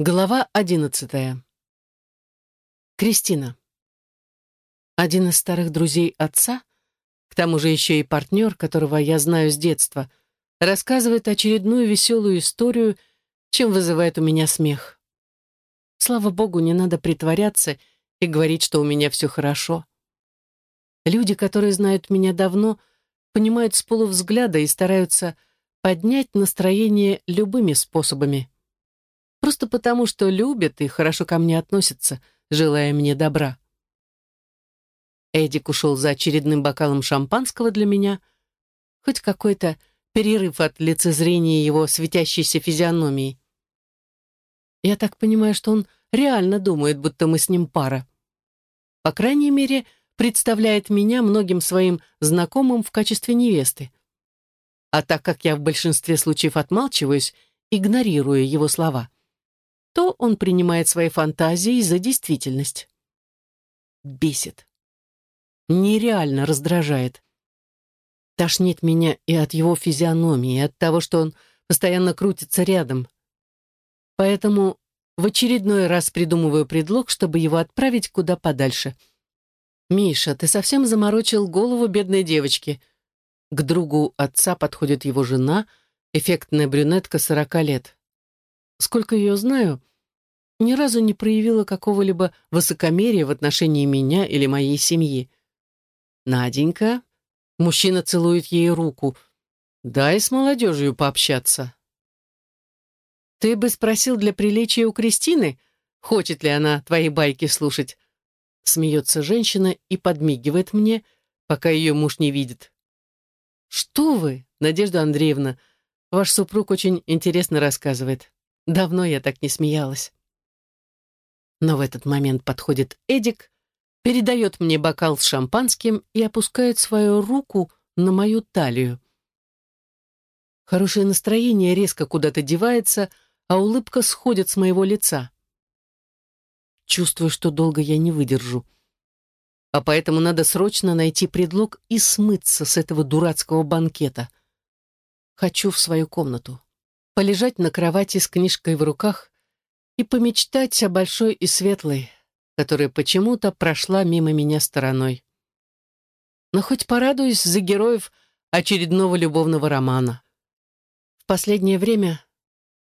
Глава одиннадцатая. Кристина. Один из старых друзей отца, к тому же еще и партнер, которого я знаю с детства, рассказывает очередную веселую историю, чем вызывает у меня смех. Слава богу, не надо притворяться и говорить, что у меня все хорошо. Люди, которые знают меня давно, понимают с полувзгляда и стараются поднять настроение любыми способами. Просто потому, что любят и хорошо ко мне относятся, желая мне добра. Эдик ушел за очередным бокалом шампанского для меня. Хоть какой-то перерыв от лицезрения его светящейся физиономии. Я так понимаю, что он реально думает, будто мы с ним пара. По крайней мере, представляет меня многим своим знакомым в качестве невесты. А так как я в большинстве случаев отмалчиваюсь, игнорируя его слова, то он принимает свои фантазии за действительность. Бесит. Нереально раздражает. Тошнит меня и от его физиономии, и от того, что он постоянно крутится рядом. Поэтому в очередной раз придумываю предлог, чтобы его отправить куда подальше. «Миша, ты совсем заморочил голову бедной девочки». К другу отца подходит его жена, эффектная брюнетка сорока лет. Сколько ее знаю, ни разу не проявила какого-либо высокомерия в отношении меня или моей семьи. Наденька, мужчина целует ей руку, дай с молодежью пообщаться. Ты бы спросил для приличия у Кристины, хочет ли она твои байки слушать. Смеется женщина и подмигивает мне, пока ее муж не видит. Что вы, Надежда Андреевна, ваш супруг очень интересно рассказывает. Давно я так не смеялась. Но в этот момент подходит Эдик, передает мне бокал с шампанским и опускает свою руку на мою талию. Хорошее настроение резко куда-то девается, а улыбка сходит с моего лица. Чувствую, что долго я не выдержу. А поэтому надо срочно найти предлог и смыться с этого дурацкого банкета. Хочу в свою комнату. Полежать на кровати с книжкой в руках и помечтать о большой и светлой, которая почему-то прошла мимо меня стороной. Но хоть порадуюсь за героев очередного любовного романа. В последнее время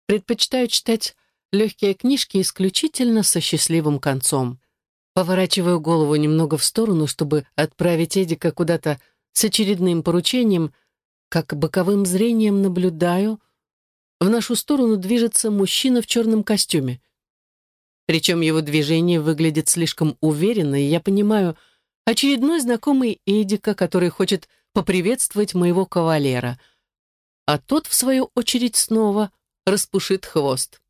предпочитаю читать легкие книжки исключительно со счастливым концом. Поворачиваю голову немного в сторону, чтобы отправить Эдика куда-то с очередным поручением, как боковым зрением наблюдаю, в нашу сторону движется мужчина в черном костюме. Причем его движение выглядит слишком уверенно, и я понимаю, очередной знакомый Эдика, который хочет поприветствовать моего кавалера. А тот, в свою очередь, снова распушит хвост.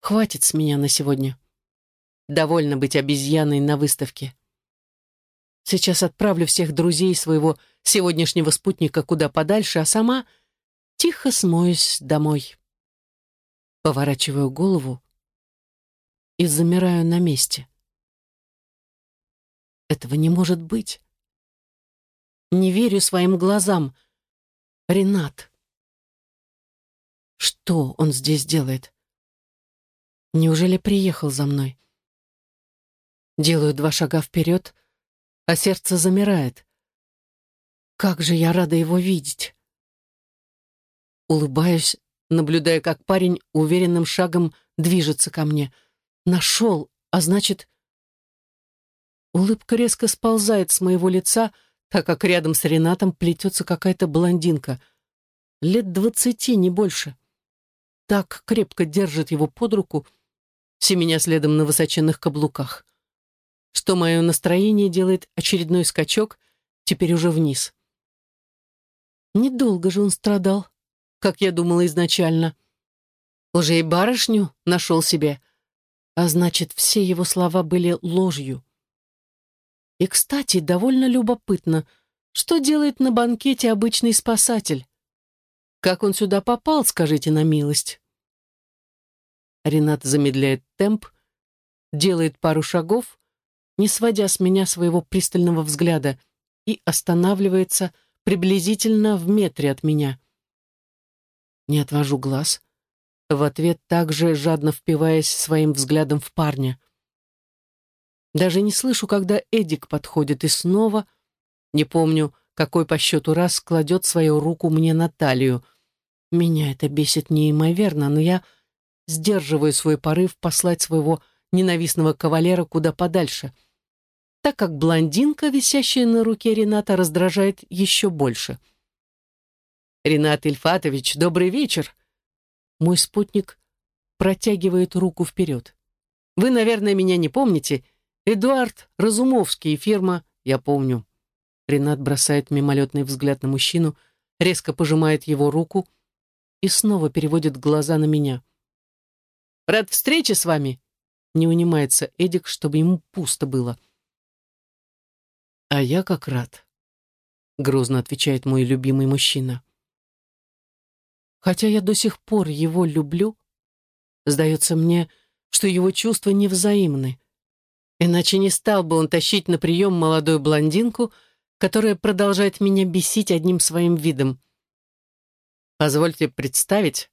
Хватит с меня на сегодня. Довольно быть обезьяной на выставке. Сейчас отправлю всех друзей своего сегодняшнего спутника куда подальше, а сама тихо смоюсь домой. Поворачиваю голову и замираю на месте. Этого не может быть. Не верю своим глазам. Ренат. Что он здесь делает? Неужели приехал за мной? Делаю два шага вперед, а сердце замирает. Как же я рада его видеть. Улыбаюсь, наблюдая, как парень уверенным шагом движется ко мне — Нашел, а значит... Улыбка резко сползает с моего лица, так как рядом с Ренатом плетется какая-то блондинка. Лет двадцати, не больше. Так крепко держит его под руку, семеня следом на высоченных каблуках, что мое настроение делает очередной скачок, теперь уже вниз. Недолго же он страдал, как я думала изначально. Уже и барышню нашел себе — а значит, все его слова были ложью. И, кстати, довольно любопытно, что делает на банкете обычный спасатель? Как он сюда попал, скажите на милость? Ренат замедляет темп, делает пару шагов, не сводя с меня своего пристального взгляда, и останавливается приблизительно в метре от меня. Не отвожу глаз, в ответ также жадно впиваясь своим взглядом в парня. Даже не слышу, когда Эдик подходит и снова, не помню, какой по счету раз кладет свою руку мне на талию. Меня это бесит неимоверно, но я сдерживаю свой порыв послать своего ненавистного кавалера куда подальше, так как блондинка, висящая на руке Рената, раздражает еще больше. «Ренат Ильфатович, добрый вечер!» Мой спутник протягивает руку вперед. «Вы, наверное, меня не помните. Эдуард Разумовский, фирма «Я помню». Ренат бросает мимолетный взгляд на мужчину, резко пожимает его руку и снова переводит глаза на меня. «Рад встрече с вами!» Не унимается Эдик, чтобы ему пусто было. «А я как рад», — грозно отвечает мой любимый мужчина. Хотя я до сих пор его люблю, сдается мне, что его чувства невзаимны. Иначе не стал бы он тащить на прием молодую блондинку, которая продолжает меня бесить одним своим видом. Позвольте представить.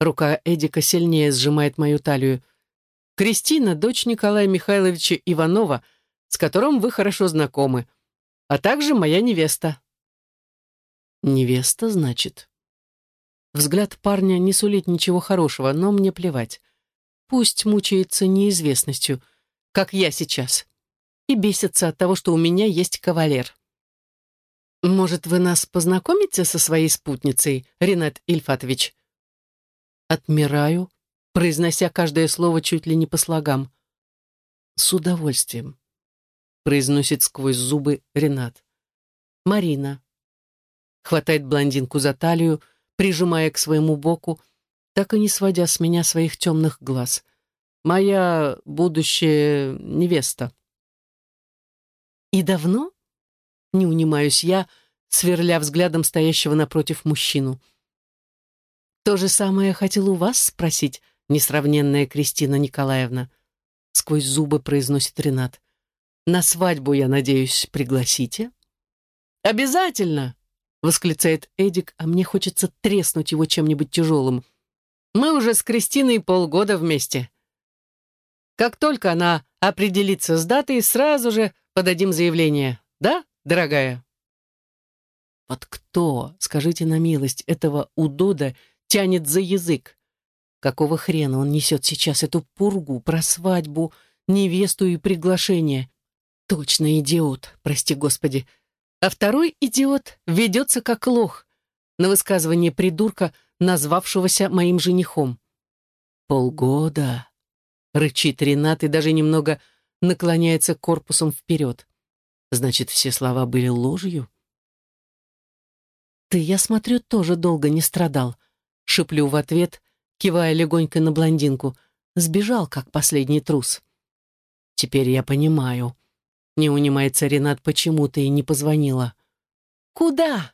Рука Эдика сильнее сжимает мою талию. Кристина, дочь Николая Михайловича Иванова, с которым вы хорошо знакомы, а также моя невеста. Невеста, значит? Взгляд парня не сулит ничего хорошего, но мне плевать. Пусть мучается неизвестностью, как я сейчас, и бесится от того, что у меня есть кавалер. «Может, вы нас познакомите со своей спутницей, Ренат Ильфатович?» Отмираю, произнося каждое слово чуть ли не по слогам. «С удовольствием», — произносит сквозь зубы Ренат. «Марина». Хватает блондинку за талию, — прижимая к своему боку, так и не сводя с меня своих темных глаз. «Моя будущая невеста». «И давно?» — не унимаюсь я, сверля взглядом стоящего напротив мужчину. «То же самое хотел у вас спросить, несравненная Кристина Николаевна», — сквозь зубы произносит Ренат. «На свадьбу, я надеюсь, пригласите?» «Обязательно!» Восклицает Эдик, а мне хочется треснуть его чем-нибудь тяжелым. Мы уже с Кристиной полгода вместе. Как только она определится с датой, сразу же подадим заявление. Да, дорогая? Вот кто, скажите на милость, этого удода тянет за язык? Какого хрена он несет сейчас эту пургу про свадьбу, невесту и приглашение? Точно идиот, прости господи а второй идиот ведется как лох на высказывание придурка, назвавшегося моим женихом. «Полгода», — рычит Ренат и даже немного наклоняется корпусом вперед. Значит, все слова были ложью? «Ты, я смотрю, тоже долго не страдал», — шеплю в ответ, кивая легонько на блондинку. Сбежал, как последний трус. «Теперь я понимаю», не унимается Ренат, почему ты не позвонила. Куда?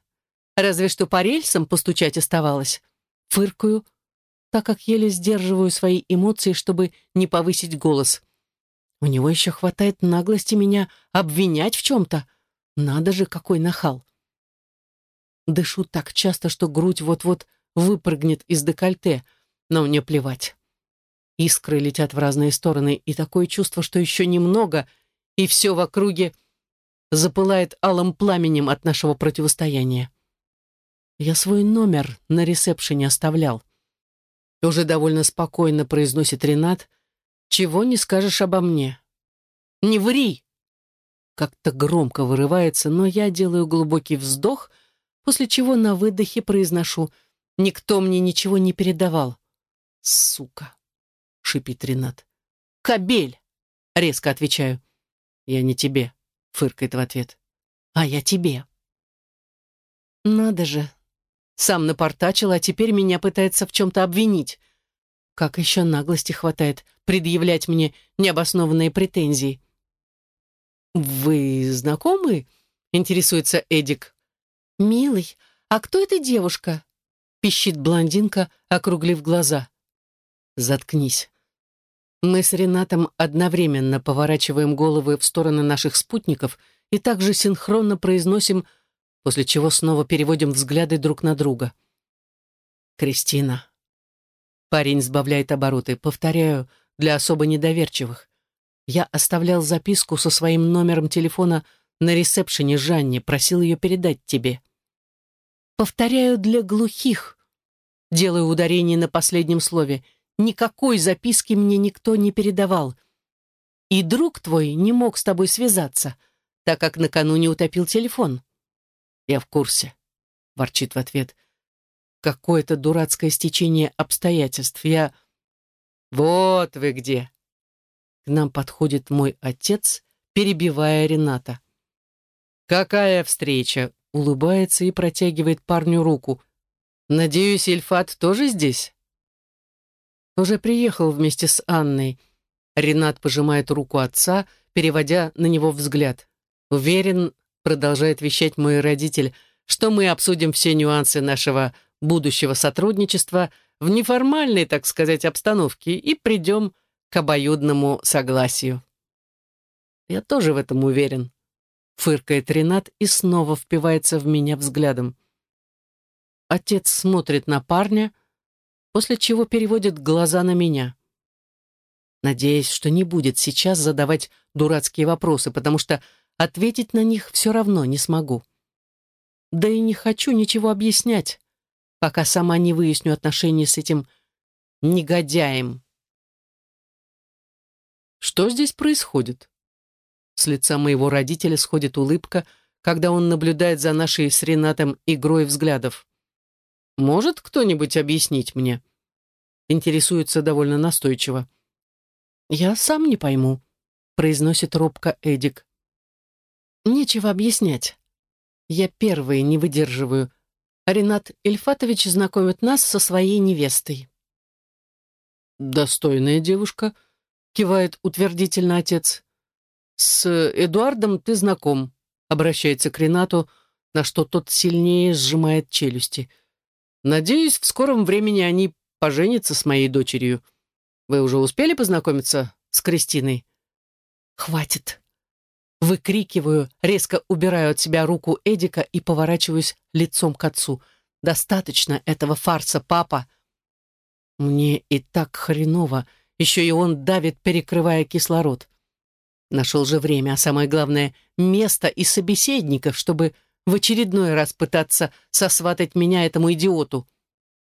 Разве что по рельсам постучать оставалось. Фыркаю, так как еле сдерживаю свои эмоции, чтобы не повысить голос. У него еще хватает наглости меня обвинять в чем-то. Надо же, какой нахал. Дышу так часто, что грудь вот-вот выпрыгнет из декольте, но мне плевать. Искры летят в разные стороны, и такое чувство, что еще немного — и все в округе запылает алым пламенем от нашего противостояния. Я свой номер на ресепшене оставлял. Уже довольно спокойно произносит Ренат, чего не скажешь обо мне. Не ври! Как-то громко вырывается, но я делаю глубокий вздох, после чего на выдохе произношу «Никто мне ничего не передавал». «Сука!» — шипит Ренат. «Кобель!» — резко отвечаю. «Я не тебе», — фыркает в ответ. «А я тебе». «Надо же. Сам напортачил, а теперь меня пытается в чем-то обвинить. Как еще наглости хватает предъявлять мне необоснованные претензии?» «Вы знакомы?» — интересуется Эдик. «Милый, а кто эта девушка?» — пищит блондинка, округлив глаза. «Заткнись. Мы с Ренатом одновременно поворачиваем головы в стороны наших спутников и также синхронно произносим, после чего снова переводим взгляды друг на друга. «Кристина». Парень сбавляет обороты. Повторяю, для особо недоверчивых. Я оставлял записку со своим номером телефона на ресепшене Жанне, просил ее передать тебе. Повторяю, для глухих. Делаю ударение на последнем слове. Никакой записки мне никто не передавал. И друг твой не мог с тобой связаться, так как накануне утопил телефон. Я в курсе, ворчит в ответ. Какое-то дурацкое стечение обстоятельств. Я... Вот вы где. К нам подходит мой отец, перебивая Рената. «Какая встреча?» — улыбается и протягивает парню руку. «Надеюсь, Ильфат тоже здесь?» Уже приехал вместе с Анной. Ренат пожимает руку отца, переводя на него взгляд. Уверен, продолжает вещать мой родитель, что мы обсудим все нюансы нашего будущего сотрудничества в неформальной, так сказать, обстановке и придем к обоюдному согласию. Я тоже в этом уверен. Фыркает Ренат и снова впивается в меня взглядом. Отец смотрит на парня, после чего переводит глаза на меня. Надеясь, что не будет сейчас задавать дурацкие вопросы, потому что ответить на них все равно не смогу. Да и не хочу ничего объяснять, пока сама не выясню отношения с этим негодяем. Что здесь происходит? С лица моего родителя сходит улыбка, когда он наблюдает за нашей с Ренатом игрой взглядов. Может кто-нибудь объяснить мне? Интересуется довольно настойчиво. «Я сам не пойму», — произносит робко Эдик. «Нечего объяснять. Я первый не выдерживаю. Ренат Ильфатович знакомит нас со своей невестой». «Достойная девушка», — кивает утвердительно отец. «С Эдуардом ты знаком», — обращается к Ренату, на что тот сильнее сжимает челюсти. «Надеюсь, в скором времени они поженятся с моей дочерью. Вы уже успели познакомиться с Кристиной?» «Хватит!» Выкрикиваю, резко убираю от себя руку Эдика и поворачиваюсь лицом к отцу. «Достаточно этого фарса, папа!» Мне и так хреново, еще и он давит, перекрывая кислород. Нашел же время, а самое главное, место и собеседников, чтобы в очередной раз пытаться сосватать меня этому идиоту.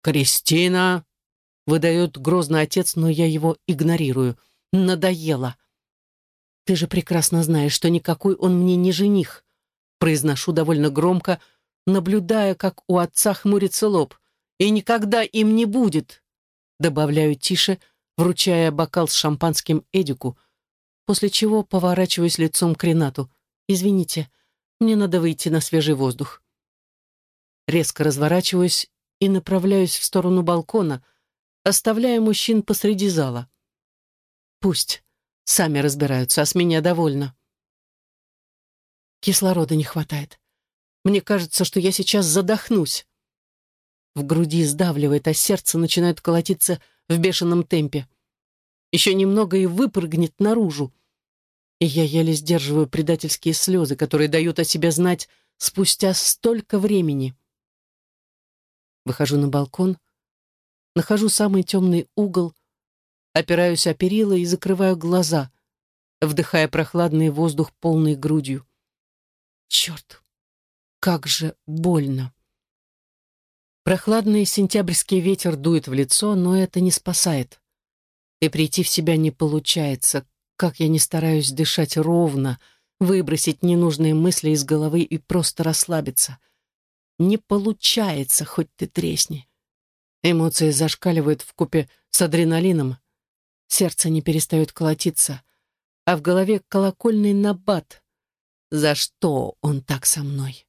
«Кристина!» — выдает грозный отец, но я его игнорирую. «Надоело!» «Ты же прекрасно знаешь, что никакой он мне не жених!» Произношу довольно громко, наблюдая, как у отца хмурится лоб. «И никогда им не будет!» Добавляю тише, вручая бокал с шампанским Эдику, после чего поворачиваюсь лицом к Ренату. «Извините, мне надо выйти на свежий воздух». Резко разворачиваюсь и направляюсь в сторону балкона, оставляя мужчин посреди зала. Пусть сами разбираются, а с меня довольно. Кислорода не хватает. Мне кажется, что я сейчас задохнусь. В груди сдавливает, а сердце начинает колотиться в бешеном темпе. Еще немного и выпрыгнет наружу. И я еле сдерживаю предательские слезы, которые дают о себе знать спустя столько времени. Выхожу на балкон, нахожу самый темный угол, опираюсь о перила и закрываю глаза, вдыхая прохладный воздух полной грудью. Черт, как же больно! Прохладный сентябрьский ветер дует в лицо, но это не спасает. И прийти в себя не получается, как я не стараюсь дышать ровно, выбросить ненужные мысли из головы и просто расслабиться. Не получается, хоть ты тресни. Эмоции зашкаливают в купе с адреналином. Сердце не перестает колотиться, а в голове колокольный набат. За что он так со мной?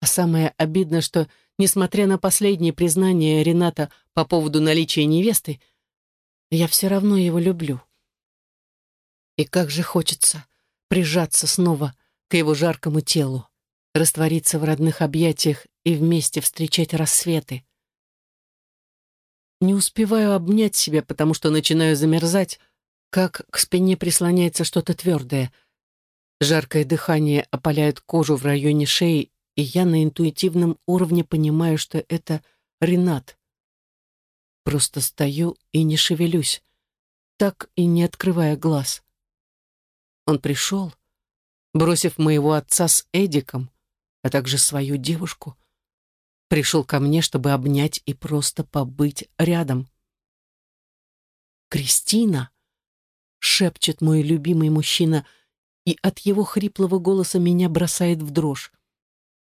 А самое обидное, что несмотря на последнее признание Рената по поводу наличия невесты, я все равно его люблю. И как же хочется прижаться снова к его жаркому телу, раствориться в родных объятиях и вместе встречать рассветы. Не успеваю обнять себя, потому что начинаю замерзать, как к спине прислоняется что-то твердое. Жаркое дыхание опаляет кожу в районе шеи и я на интуитивном уровне понимаю, что это Ренат. Просто стою и не шевелюсь, так и не открывая глаз. Он пришел, бросив моего отца с Эдиком, а также свою девушку. Пришел ко мне, чтобы обнять и просто побыть рядом. «Кристина!» — шепчет мой любимый мужчина, и от его хриплого голоса меня бросает в дрожь.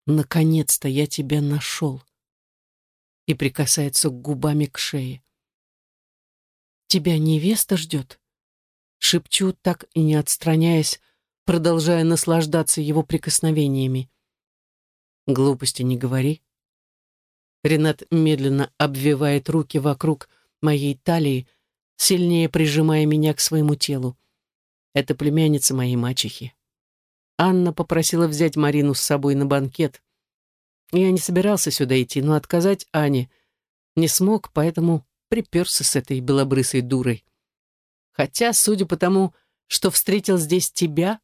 «Наконец-то я тебя нашел!» и прикасается губами к шее. «Тебя невеста ждет?» Шепчу, так и не отстраняясь, продолжая наслаждаться его прикосновениями. «Глупости не говори». Ренат медленно обвивает руки вокруг моей талии, сильнее прижимая меня к своему телу. Это племянница моей мачехи. Анна попросила взять Марину с собой на банкет. Я не собирался сюда идти, но отказать Ане не смог, поэтому приперся с этой белобрысой дурой. Хотя, судя по тому, что встретил здесь тебя,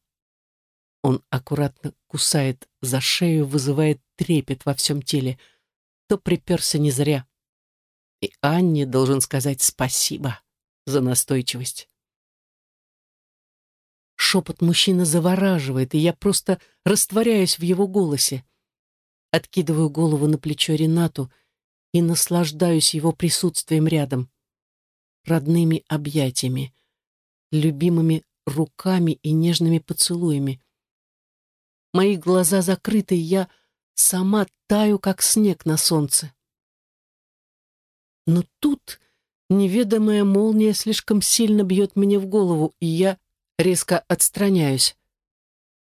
он аккуратно кусает за шею, вызывает трепет во всем теле, то приперся не зря. И Анне должен сказать спасибо за настойчивость. Шепот мужчины завораживает, и я просто растворяюсь в его голосе. Откидываю голову на плечо Ренату и наслаждаюсь его присутствием рядом. Родными объятиями, любимыми руками и нежными поцелуями. Мои глаза закрыты, и я сама таю, как снег на солнце. Но тут неведомая молния слишком сильно бьет мне в голову, и я резко отстраняюсь.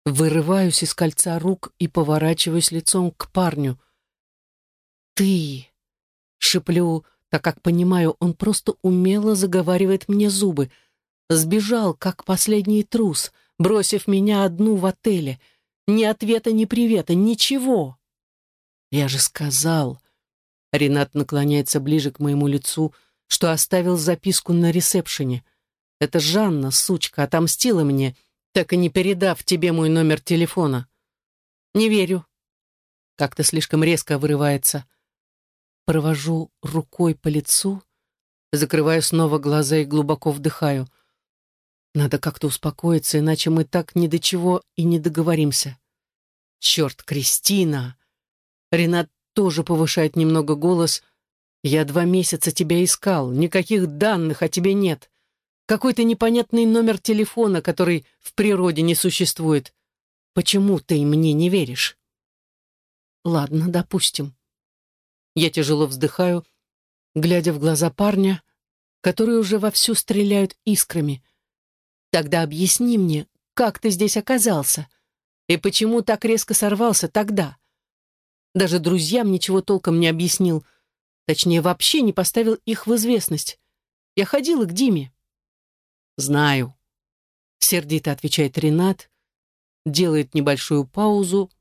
Вырываюсь из кольца рук и поворачиваюсь лицом к парню. «Ты!» — шиплю, так как понимаю, он просто умело заговаривает мне зубы. Сбежал, как последний трус, бросив меня одну в отеле. Ни ответа, ни привета, ничего. Я же сказал. Ренат наклоняется ближе к моему лицу, что оставил записку на ресепшене. Это Жанна, сучка, отомстила мне так и не передав тебе мой номер телефона. Не верю. Как-то слишком резко вырывается. Провожу рукой по лицу, закрываю снова глаза и глубоко вдыхаю. Надо как-то успокоиться, иначе мы так ни до чего и не договоримся. Черт, Кристина! Ренат тоже повышает немного голос. Я два месяца тебя искал, никаких данных о тебе нет. Какой-то непонятный номер телефона, который в природе не существует. Почему ты мне не веришь? Ладно, допустим. Я тяжело вздыхаю, глядя в глаза парня, которые уже вовсю стреляют искрами. Тогда объясни мне, как ты здесь оказался? И почему так резко сорвался тогда? Даже друзьям ничего толком не объяснил. Точнее, вообще не поставил их в известность. Я ходила к Диме. «Знаю», — сердито отвечает Ренат, делает небольшую паузу,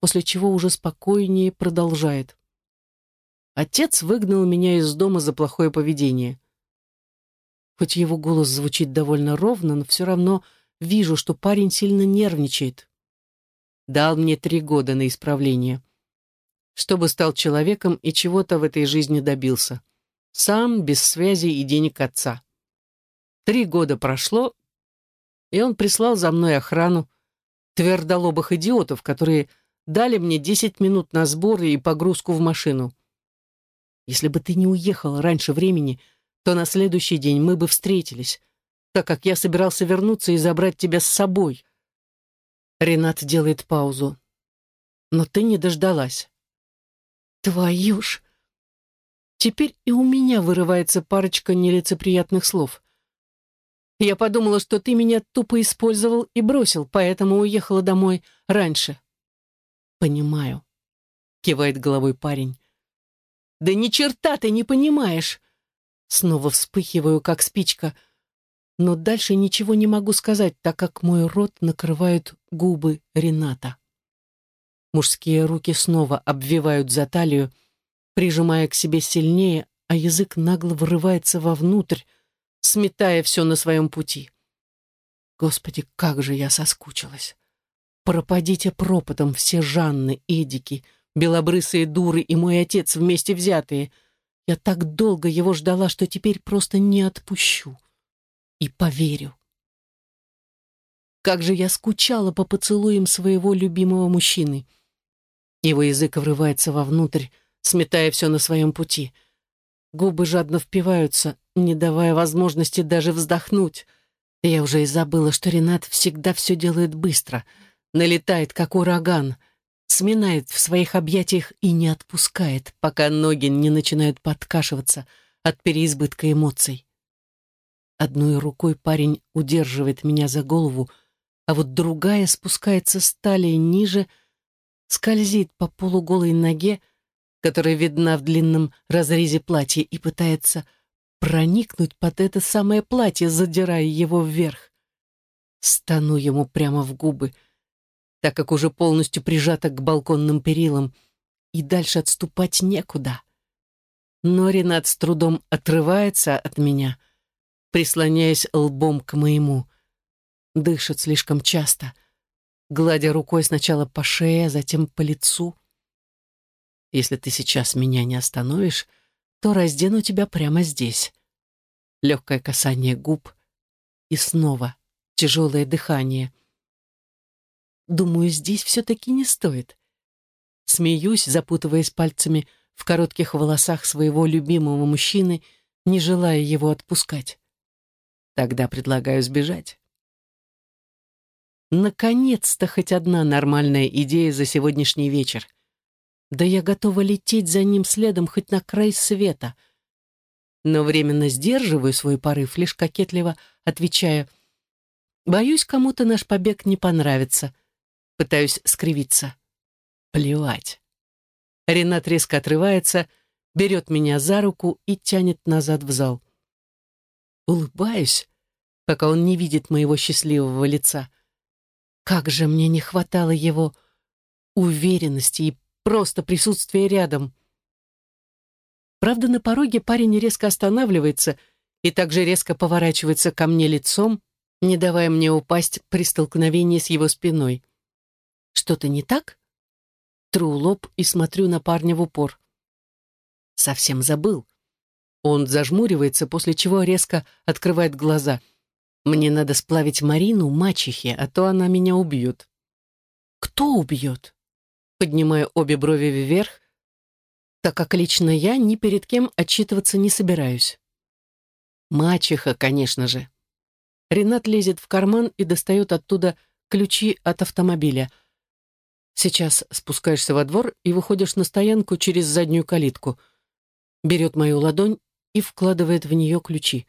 после чего уже спокойнее продолжает. Отец выгнал меня из дома за плохое поведение. Хоть его голос звучит довольно ровно, но все равно вижу, что парень сильно нервничает. Дал мне три года на исправление. Чтобы стал человеком и чего-то в этой жизни добился. Сам, без связи и денег отца. Три года прошло, и он прислал за мной охрану твердолобых идиотов, которые дали мне десять минут на сборы и погрузку в машину. Если бы ты не уехал раньше времени, то на следующий день мы бы встретились, так как я собирался вернуться и забрать тебя с собой. Ренат делает паузу. Но ты не дождалась. Твою ж! Теперь и у меня вырывается парочка нелицеприятных слов. Я подумала, что ты меня тупо использовал и бросил, поэтому уехала домой раньше. Понимаю, кивает головой парень. Да ни черта ты не понимаешь. Снова вспыхиваю, как спичка, но дальше ничего не могу сказать, так как мой рот накрывают губы Рената. Мужские руки снова обвивают за талию, прижимая к себе сильнее, а язык нагло врывается вовнутрь, сметая все на своем пути. Господи, как же я соскучилась! Пропадите пропотом все Жанны, Эдики, белобрысые дуры и мой отец вместе взятые. Я так долго его ждала, что теперь просто не отпущу. И поверю. Как же я скучала по поцелуям своего любимого мужчины. Его язык врывается вовнутрь, сметая все на своем пути. Губы жадно впиваются, не давая возможности даже вздохнуть. Я уже и забыла, что Ренат всегда все делает быстро, налетает, как ураган, сминает в своих объятиях и не отпускает, пока ноги не начинают подкашиваться от переизбытка эмоций. Одной рукой парень удерживает меня за голову, а вот другая спускается с талии ниже, скользит по полуголой ноге, которая видна в длинном разрезе платья, и пытается проникнуть под это самое платье, задирая его вверх. Стану ему прямо в губы, так как уже полностью прижата к балконным перилам, и дальше отступать некуда. Но Ренат с трудом отрывается от меня, прислоняясь лбом к моему — дышит слишком часто, гладя рукой сначала по шее, а затем по лицу. Если ты сейчас меня не остановишь, то раздену тебя прямо здесь. Легкое касание губ и снова тяжелое дыхание. Думаю, здесь все-таки не стоит. Смеюсь, запутываясь пальцами в коротких волосах своего любимого мужчины, не желая его отпускать. Тогда предлагаю сбежать. Наконец-то хоть одна нормальная идея за сегодняшний вечер. Да я готова лететь за ним следом хоть на край света. Но временно сдерживаю свой порыв, лишь кокетливо отвечая «Боюсь, кому-то наш побег не понравится». Пытаюсь скривиться. Плевать. Ренат резко отрывается, берет меня за руку и тянет назад в зал. Улыбаюсь, пока он не видит моего счастливого лица — как же мне не хватало его уверенности и просто присутствия рядом. Правда, на пороге парень резко останавливается и также резко поворачивается ко мне лицом, не давая мне упасть при столкновении с его спиной. Что-то не так? Тру лоб и смотрю на парня в упор. Совсем забыл. Он зажмуривается, после чего резко открывает глаза — мне надо сплавить Марину мачехе, а то она меня убьет. Кто убьет? Поднимаю обе брови вверх, так как лично я ни перед кем отчитываться не собираюсь. Мачеха, конечно же. Ренат лезет в карман и достает оттуда ключи от автомобиля. Сейчас спускаешься во двор и выходишь на стоянку через заднюю калитку. Берет мою ладонь и вкладывает в нее ключи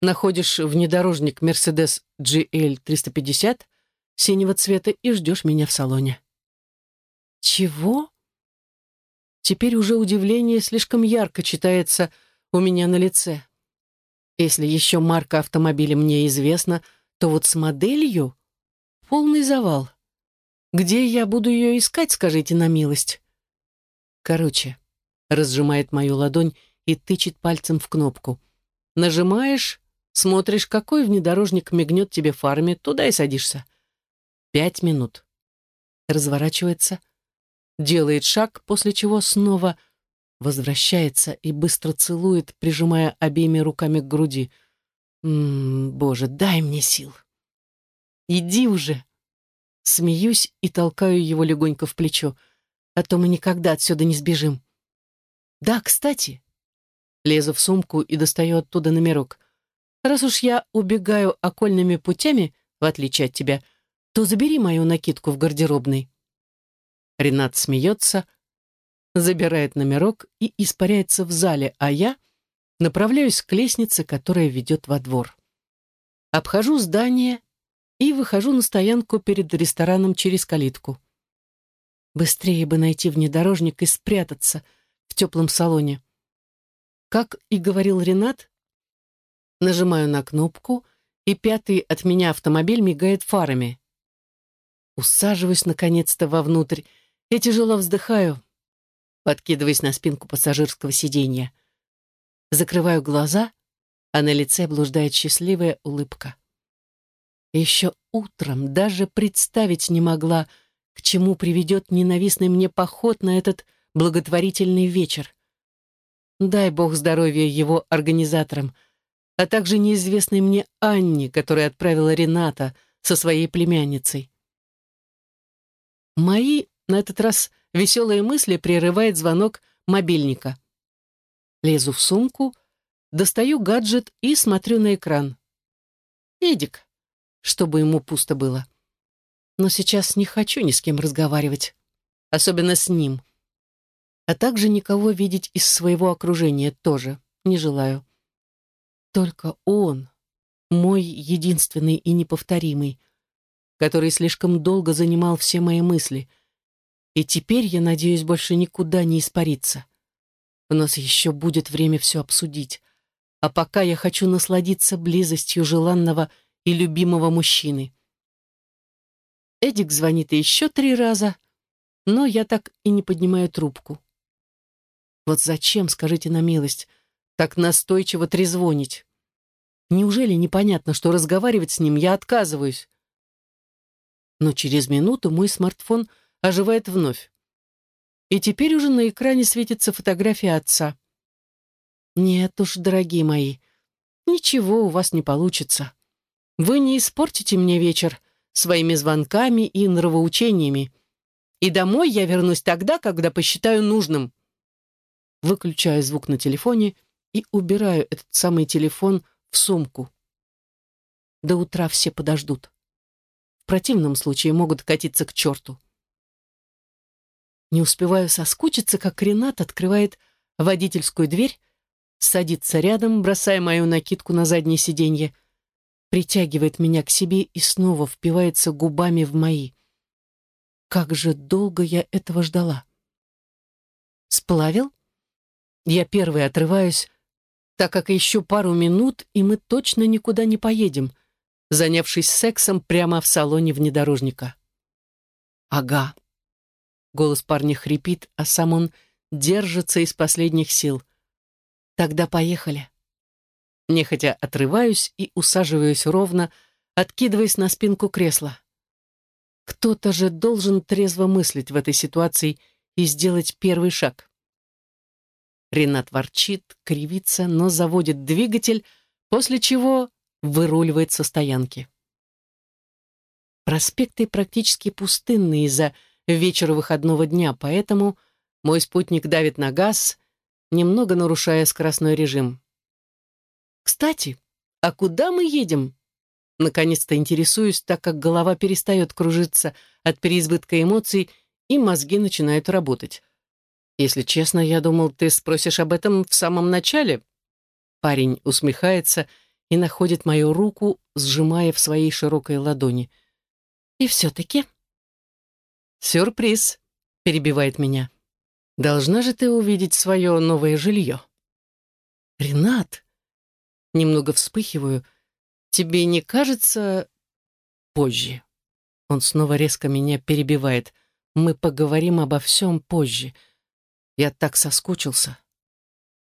находишь внедорожник Mercedes GL 350 синего цвета и ждешь меня в салоне. Чего? Теперь уже удивление слишком ярко читается у меня на лице. Если еще марка автомобиля мне известна, то вот с моделью полный завал. Где я буду ее искать, скажите на милость? Короче, разжимает мою ладонь и тычет пальцем в кнопку. Нажимаешь, Смотришь, какой внедорожник мигнет тебе фарами, туда и садишься. Пять минут. Разворачивается, делает шаг, после чего снова возвращается и быстро целует, прижимая обеими руками к груди. «М -м, «Боже, дай мне сил!» «Иди уже!» Смеюсь и толкаю его легонько в плечо, а то мы никогда отсюда не сбежим. «Да, кстати!» Лезу в сумку и достаю оттуда номерок. Раз уж я убегаю окольными путями, в отличие от тебя, то забери мою накидку в гардеробной». Ренат смеется, забирает номерок и испаряется в зале, а я направляюсь к лестнице, которая ведет во двор. Обхожу здание и выхожу на стоянку перед рестораном через калитку. Быстрее бы найти внедорожник и спрятаться в теплом салоне. Как и говорил Ренат, Нажимаю на кнопку, и пятый от меня автомобиль мигает фарами. Усаживаюсь, наконец-то, вовнутрь и тяжело вздыхаю, подкидываясь на спинку пассажирского сиденья. Закрываю глаза, а на лице блуждает счастливая улыбка. Еще утром даже представить не могла, к чему приведет ненавистный мне поход на этот благотворительный вечер. Дай бог здоровья его организаторам, а также неизвестной мне Анне, которая отправила Рената со своей племянницей. Мои, на этот раз, веселые мысли прерывает звонок мобильника. Лезу в сумку, достаю гаджет и смотрю на экран. Эдик, чтобы ему пусто было. Но сейчас не хочу ни с кем разговаривать, особенно с ним. А также никого видеть из своего окружения тоже не желаю. Только он, мой единственный и неповторимый, который слишком долго занимал все мои мысли. И теперь, я надеюсь, больше никуда не испариться. У нас еще будет время все обсудить. А пока я хочу насладиться близостью желанного и любимого мужчины. Эдик звонит еще три раза, но я так и не поднимаю трубку. Вот зачем, скажите на милость, так настойчиво трезвонить? Неужели непонятно, что разговаривать с ним я отказываюсь? Но через минуту мой смартфон оживает вновь. И теперь уже на экране светится фотография отца. Нет уж, дорогие мои, ничего у вас не получится. Вы не испортите мне вечер своими звонками и нравоучениями. И домой я вернусь тогда, когда посчитаю нужным. Выключаю звук на телефоне и убираю этот самый телефон в сумку. До утра все подождут противном случае могут катиться к черту. Не успеваю соскучиться, как Ренат открывает водительскую дверь, садится рядом, бросая мою накидку на заднее сиденье, притягивает меня к себе и снова впивается губами в мои. Как же долго я этого ждала. Сплавил? Я первый отрываюсь, так как еще пару минут, и мы точно никуда не поедем — занявшись сексом прямо в салоне внедорожника. «Ага». Голос парня хрипит, а сам он держится из последних сил. «Тогда поехали». Нехотя отрываюсь и усаживаюсь ровно, откидываясь на спинку кресла. Кто-то же должен трезво мыслить в этой ситуации и сделать первый шаг. Ренат ворчит, кривится, но заводит двигатель, после чего выруливает со стоянки. Проспекты практически пустынны из-за вечера выходного дня, поэтому мой спутник давит на газ, немного нарушая скоростной режим. «Кстати, а куда мы едем?» Наконец-то интересуюсь, так как голова перестает кружиться от переизбытка эмоций, и мозги начинают работать. «Если честно, я думал, ты спросишь об этом в самом начале». Парень усмехается и находит мою руку, сжимая в своей широкой ладони. И все-таки... «Сюрприз!» — перебивает меня. «Должна же ты увидеть свое новое жилье». «Ренат!» Немного вспыхиваю. «Тебе не кажется...» «Позже». Он снова резко меня перебивает. «Мы поговорим обо всем позже. Я так соскучился».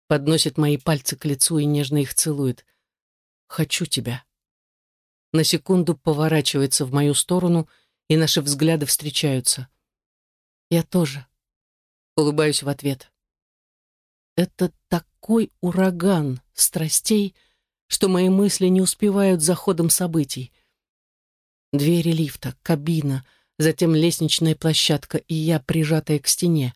Подносит мои пальцы к лицу и нежно их целует. Хочу тебя. На секунду поворачивается в мою сторону, и наши взгляды встречаются. Я тоже. Улыбаюсь в ответ. Это такой ураган страстей, что мои мысли не успевают за ходом событий. Двери лифта, кабина, затем лестничная площадка, и я прижатая к стене.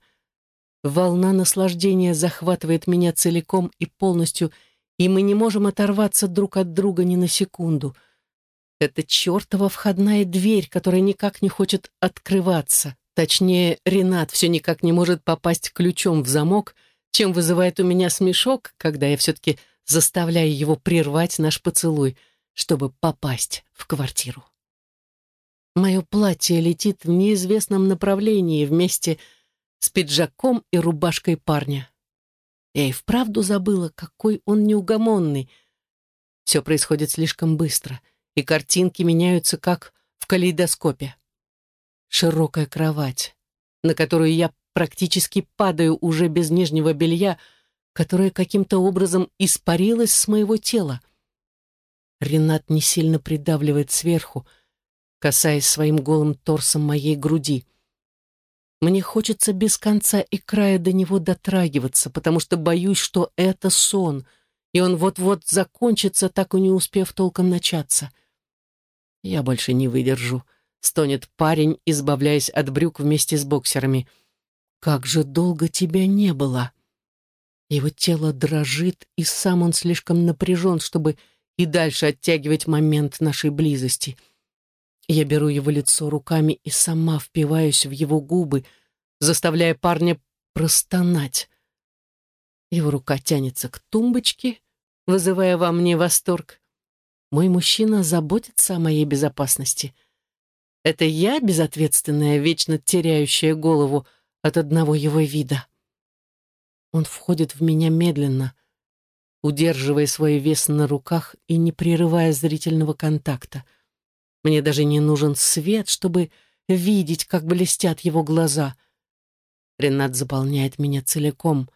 Волна наслаждения захватывает меня целиком и полностью, и мы не можем оторваться друг от друга ни на секунду. Это чертова входная дверь, которая никак не хочет открываться. Точнее, Ренат все никак не может попасть ключом в замок, чем вызывает у меня смешок, когда я все-таки заставляю его прервать наш поцелуй, чтобы попасть в квартиру. Мое платье летит в неизвестном направлении вместе с пиджаком и рубашкой парня. Я и вправду забыла, какой он неугомонный. Все происходит слишком быстро, и картинки меняются, как в калейдоскопе. Широкая кровать, на которую я практически падаю уже без нижнего белья, которое каким-то образом испарилось с моего тела. Ренат не сильно придавливает сверху, касаясь своим голым торсом моей груди. Мне хочется без конца и края до него дотрагиваться, потому что боюсь, что это сон, и он вот-вот закончится, так и не успев толком начаться. Я больше не выдержу, стонет парень, избавляясь от брюк вместе с боксерами. Как же долго тебя не было! Его тело дрожит, и сам он слишком напряжен, чтобы и дальше оттягивать момент нашей близости — я беру его лицо руками и сама впиваюсь в его губы, заставляя парня простонать. Его рука тянется к тумбочке, вызывая во мне восторг. Мой мужчина заботится о моей безопасности. Это я безответственная, вечно теряющая голову от одного его вида. Он входит в меня медленно, удерживая свой вес на руках и не прерывая зрительного контакта — мне даже не нужен свет, чтобы видеть, как блестят его глаза. Ренат заполняет меня целиком,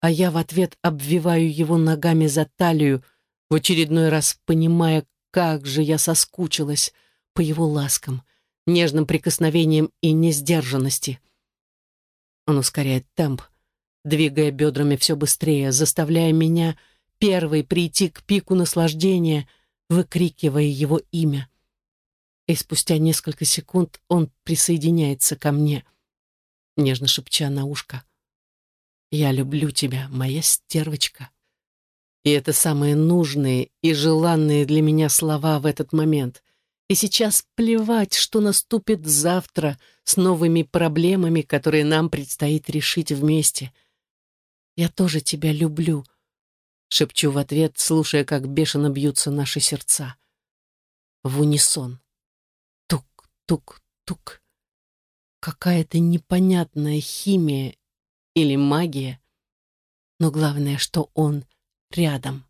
а я в ответ обвиваю его ногами за талию, в очередной раз понимая, как же я соскучилась по его ласкам, нежным прикосновениям и несдержанности. Он ускоряет темп, двигая бедрами все быстрее, заставляя меня первой прийти к пику наслаждения, выкрикивая его имя и спустя несколько секунд он присоединяется ко мне, нежно шепча на ушко. «Я люблю тебя, моя стервочка». И это самые нужные и желанные для меня слова в этот момент. И сейчас плевать, что наступит завтра с новыми проблемами, которые нам предстоит решить вместе. «Я тоже тебя люблю», — шепчу в ответ, слушая, как бешено бьются наши сердца. В унисон тук-тук. Какая-то непонятная химия или магия. Но главное, что он рядом.